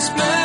Christmas.